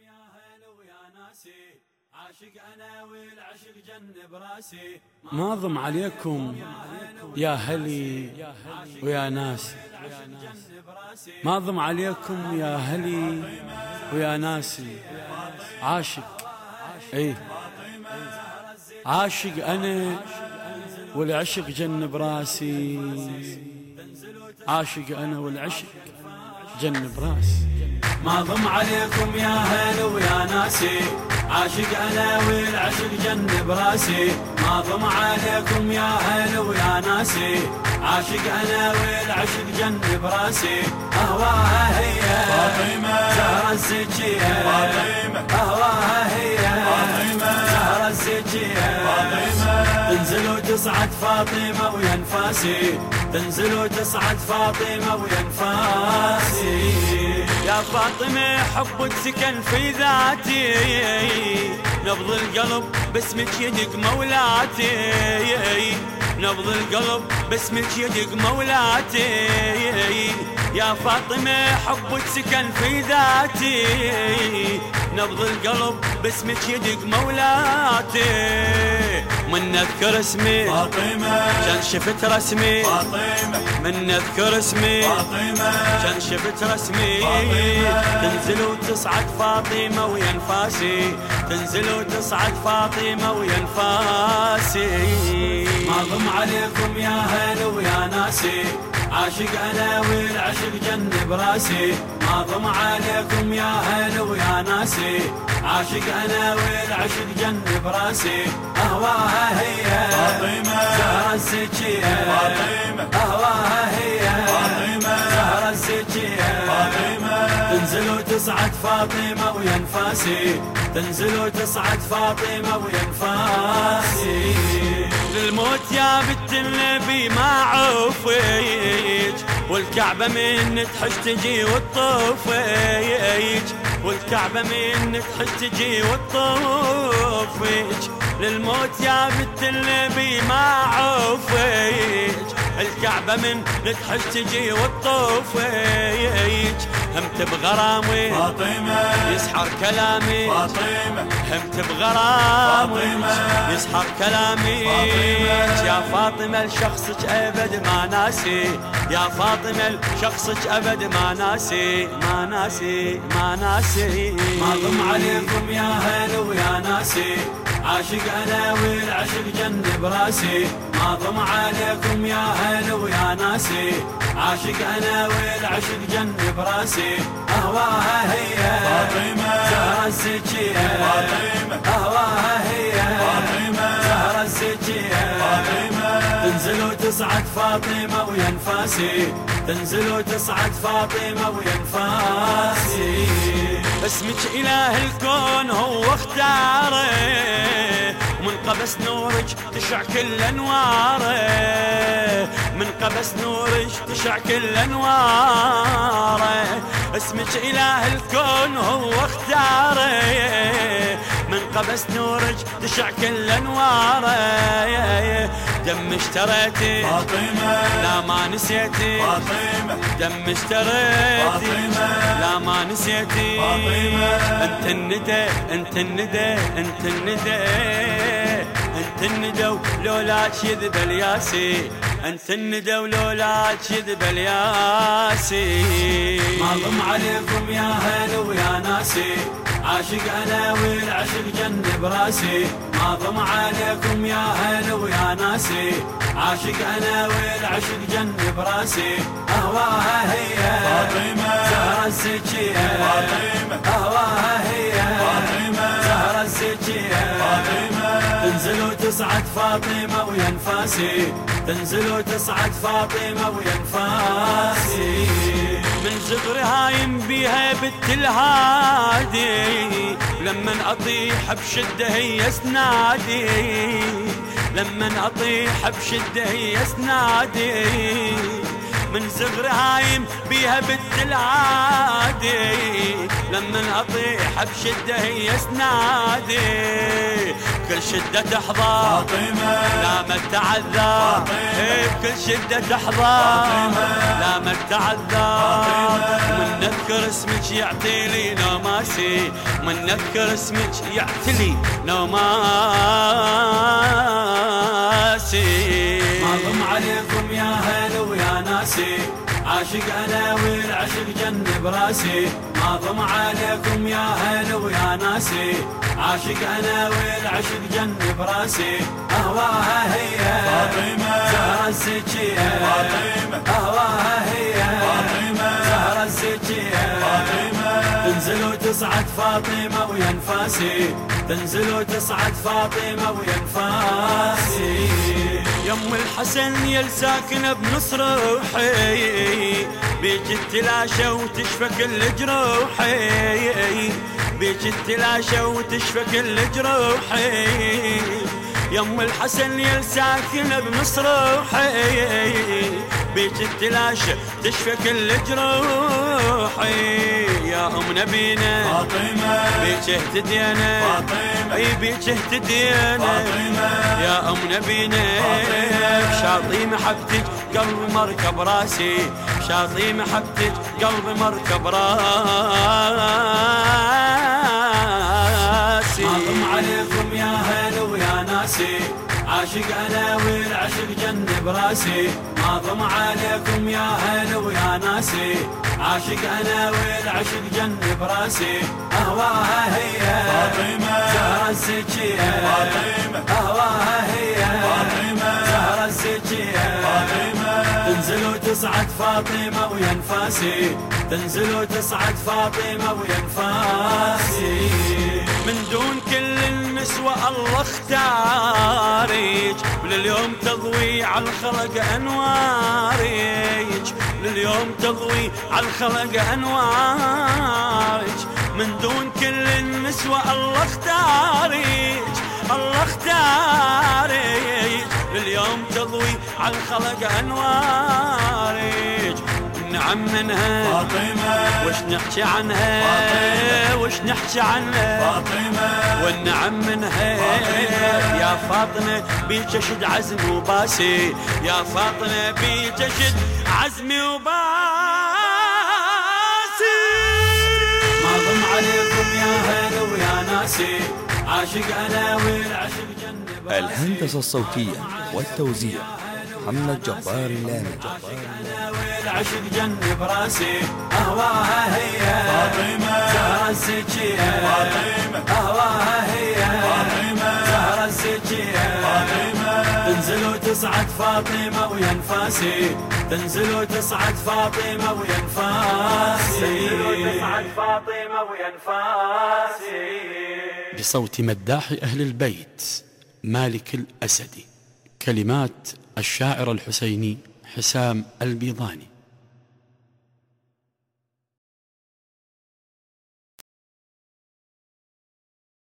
يا هلا ويا ناسي. عاشق أنا والعشق جنب راسي ناظم عليكم يا هلي ويا ناسي. ناظم عليكم يا هلي ويا ناسي. عاشق. اي عاشق أنا والعشق جنب راسي عاشق أنا والعشق جنب راسي ما ضم عليكم يا هلا ويا ناسي. عاشق أنا والعشق جنب راسي ما ضم عليكم يا هلا ويا ناسي. عاشق أنا والعشق جنب راسي اهواها هي فاطمة. زهرة الزكية فاطمة. اهواها هي فاطمة. زهرة الزكية فاطمة. تنزل وتصعد فاطمة ويا نفاسي. تنزل وتصعد فاطمة ويا نفاسي. يا فاطمة حبك سكن في ذاتي. نبض القلب باسمك يدق مولاتي. نبض القلب باسمك يدق مولاتي. يا فاطمة حبك سكن في ذاتي. نبض القلب باسمك يدق مولاتي. من أذكر اسمي فاطمة. كان شفت رسمي. فاطمة. من أذكر اسمي فاطمة. كان شفت رسمي. فاطمة. تنزل وتصعد فاطمة ويا نفاسي. تنزل وتصعد فاطمة ويا نفاسي. ما ضم عليكم يا هلا ويا ناسي. عاشق أنا والعشق جنب راسي ما ضم عليكم يا هلا ويا ناسي. عاشق أنا والعشق جنب راسي اهواها هي فاطمة. زهرة الزكية فاطمة. اهواها هي فاطمة. زهرة الزكية فاطمة. تنزل وتصعد فاطمة ويا نفاسي. تنزل وتصعد فاطمة ويا نفاسي. للموت يا بنت النبي ما عوفيج والكعبة من تحش تجي وتطوفيج والكعبة من تحش تجي وتطوفيج للموت يا بنت النبي ما عوفيج الكعبة من تحش تجي وتطوفيج همت بغرامي. فاطمة. يسحر كلامي. فاطمة. همت بغرامك فاطمة. يسحر كلامي. فاطمة. يا فاطمة لشخصك أبد ما ناسي. يا فاطمة لشخصك أبد ما ناسي. ما ناسي ما ناسي. ما ضم عليكم يا هلا ويا ناسي. عاشق أنا والعشق جنب راسي ما ضم عليكم يا هلا ويا ناسي. عاشق أنا والعشق جنب راسي أهواها هي. فاطمة. زهرة الزكية. فاطمة. أهواها هي. فاطمة. زهرة الزكية. فاطمة. تنزل وتصعد فاطمة ويا نفاسي. تنزل وتصعد فاطمة ويا نفاسي. اسمك إله الكون هو اختاره. ومن قبس نورك تشع كل أنواره. من قبس نورك تشع كل أنواره. اسمك إله الكون هو اختاره. من قبس نورك تشع كل أنواره. دم اشتريتي. فاطمة. لا ما نسيتي. فاطمة. دم اشتريتي. فاطمة. لا ما نسيتي. فاطمة. انت الندى انت الندى انت الندى. انت الندى ولولاك يذب الياسي انت الندى ولولاك يذب الياسي ما ضم عليكم يا هلا ويا ناسي. عاشق أنا والعشق جنب راسي ما ضم عليكم يا هلا ويا ناسي. عاشق أنا والعشق جنب راسي أهواها هي. فاطمة. زهرة الزكية. فاطمة. أهواها هي. فاطمة. زهرة الزكية. فاطمة. تنزل وتصعد فاطمة ويا نفاسي. تنزل وتصعد فاطمة ويا نفاسي. من صغري هايم بيها بنت الهادي لما أطيح بشدة هي سنادي لما أطيح بشدة هي سنادي. من صغري هايم بيها بنت العادي لما أطيح بشدة هي سنادي. بكل شدة تحظى فاطمة. لا ما إيه بكل شدة تحظى. لا ما تعذى من نذكر اسمك يعطي لي نوماسي. من نذكر اسمك يعتلي نوماسي. معظم عليكم يا هلا ويا ناسي. عاشق أنا والعشق جن براسي معظم عليكم يا هلا ويا ناسي. عاشق أنا والعشق جن براسي. أهواها هي. فاطمة. زهرة السجية فاطمة. أهواها هي. فاطمة. زهرة السجية فاطمة. تنزل وتصعد فاطمة ويا نفاسي. تنزل وتصعد فاطمة ويا نفاسي. يم الحسن يل ساكنه بنص روحي. بيك التلاشى وتشفى كل جروحي. بيك التلاشى وتشفى كل جروحي. يم الحسن يل ساكنه بنص روحي بيك التلاشى تشفى كل جروحي. يا أم نبينا فاطمة بيك اهتدينا فاطمة أي بيك اهتدينا فاطمة يا أم نبينا شاطي محبتك قلبي مركب راسي شاطي محبتك قلبي مركب راسي. معظم عليكم يا هلا ويا ناسي عاشق أنا والعشق جن براسي معظم عليكم يا هلا ويا ناسي عاشق أنا والعشق جن براسي أهواها هي. فاطمة. زهرة السجية. فاطمة. أهواها هي. فاطمة. زهرة السجية. فاطمة. تنزل وتصعد فاطمة ويا نفاسي تنزل وتصعد فاطمة ويا نفاسي. من دون كل النسوة الله اختارك ولليوم تضوي على الخلق انوارك لليوم تضوي على الخلق انوارك من دون كل النسوة الله اختارك الله اختارك لليوم تضوي على الخلق انوارك نعم منها. فاطمة. وش نحكي عنها؟ وش نحكي عنها فاطمة. والنعم منها يا فاطمة بيك أشد عزمي وباسي. يا فاطمة بيك أشد عزمي وباسي. معظم عليكم يا هلا ويا ناسي. عاشق أنا والعشق جن براسي الهندسة الصوتية والتوزيع. محمد جبار اللامي. أنا والعشق جن براسي أهواها هي. فاطمة. زهرة السجية فاطمة. أهواها هي. فاطمة. زهرة السجية فاطمة. تنزل وتصعد فاطمة ويا نفاسي. تنزل وتصعد فاطمة ويا نفاسي. تنزل وتصعد فاطمة ويا نفاسي. بصوت مداح أهل البيت مالك الأسدي كلمات الشاعر الحسيني حسام البيضاني.